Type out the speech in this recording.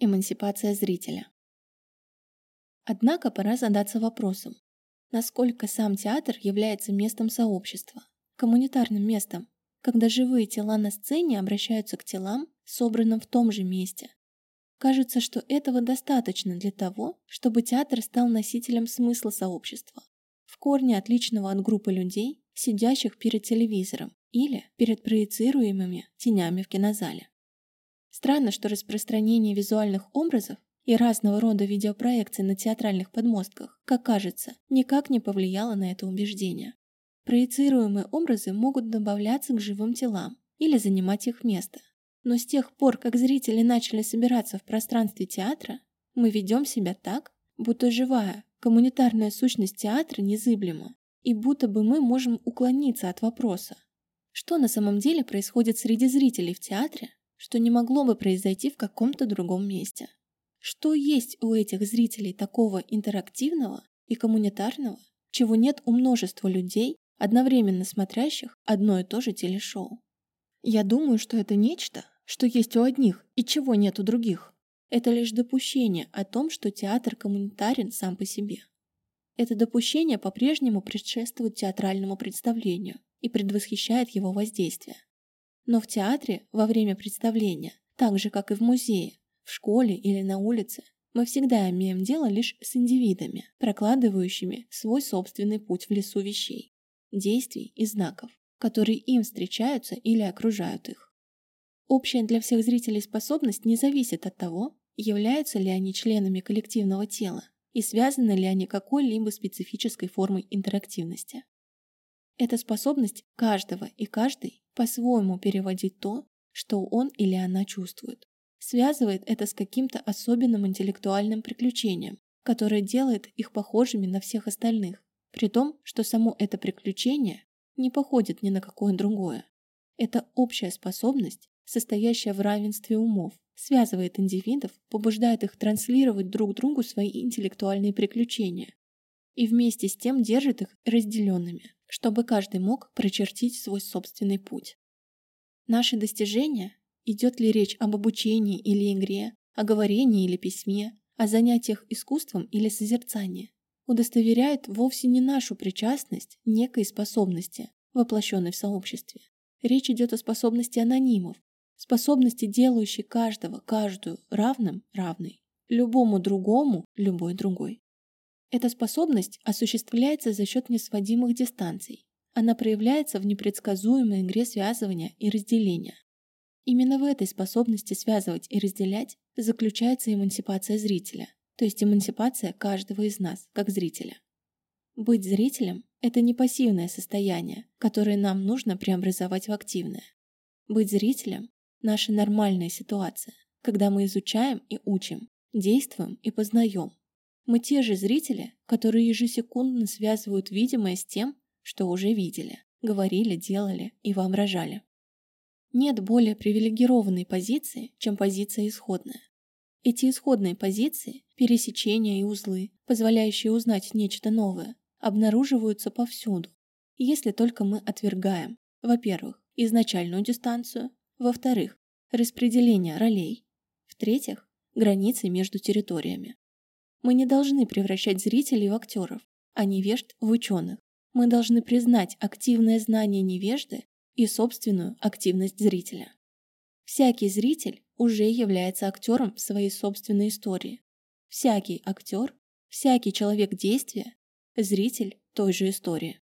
Эмансипация зрителя. Однако пора задаться вопросом, насколько сам театр является местом сообщества, коммунитарным местом, когда живые тела на сцене обращаются к телам, собранным в том же месте. Кажется, что этого достаточно для того, чтобы театр стал носителем смысла сообщества, в корне отличного от группы людей, сидящих перед телевизором или перед проецируемыми тенями в кинозале. Странно, что распространение визуальных образов и разного рода видеопроекций на театральных подмостках, как кажется, никак не повлияло на это убеждение. Проецируемые образы могут добавляться к живым телам или занимать их место. Но с тех пор, как зрители начали собираться в пространстве театра, мы ведем себя так, будто живая, коммунитарная сущность театра незыблема, и будто бы мы можем уклониться от вопроса, что на самом деле происходит среди зрителей в театре, что не могло бы произойти в каком-то другом месте. Что есть у этих зрителей такого интерактивного и коммунитарного, чего нет у множества людей, одновременно смотрящих одно и то же телешоу? Я думаю, что это нечто, что есть у одних и чего нет у других. Это лишь допущение о том, что театр коммунитарен сам по себе. Это допущение по-прежнему предшествует театральному представлению и предвосхищает его воздействие. Но в театре во время представления, так же как и в музее, в школе или на улице, мы всегда имеем дело лишь с индивидами, прокладывающими свой собственный путь в лесу вещей, действий и знаков, которые им встречаются или окружают их. Общая для всех зрителей способность не зависит от того, являются ли они членами коллективного тела и связаны ли они какой-либо специфической формой интерактивности. Это способность каждого и каждой по-своему переводить то, что он или она чувствует. Связывает это с каким-то особенным интеллектуальным приключением, которое делает их похожими на всех остальных, при том, что само это приключение не походит ни на какое другое. Это общая способность, состоящая в равенстве умов, связывает индивидов, побуждает их транслировать друг другу свои интеллектуальные приключения и вместе с тем держит их разделенными чтобы каждый мог прочертить свой собственный путь. Наши достижения, идет ли речь об обучении или игре, о говорении или письме, о занятиях искусством или созерцании, удостоверяют вовсе не нашу причастность некой способности, воплощенной в сообществе. Речь идет о способности анонимов, способности, делающей каждого, каждую равным равной, любому другому любой другой. Эта способность осуществляется за счет несводимых дистанций. Она проявляется в непредсказуемой игре связывания и разделения. Именно в этой способности связывать и разделять заключается эмансипация зрителя, то есть эмансипация каждого из нас, как зрителя. Быть зрителем – это не пассивное состояние, которое нам нужно преобразовать в активное. Быть зрителем – наша нормальная ситуация, когда мы изучаем и учим, действуем и познаем, мы те же зрители, которые ежесекундно связывают видимое с тем, что уже видели, говорили, делали и воображали. Нет более привилегированной позиции, чем позиция исходная. Эти исходные позиции, пересечения и узлы, позволяющие узнать нечто новое, обнаруживаются повсюду, если только мы отвергаем, во-первых, изначальную дистанцию, во-вторых, распределение ролей, в-третьих, границы между территориями. Мы не должны превращать зрителей в актеров, а невежд в ученых. Мы должны признать активное знание невежды и собственную активность зрителя. Всякий зритель уже является актером в своей собственной истории. Всякий актер, всякий человек действия – зритель той же истории.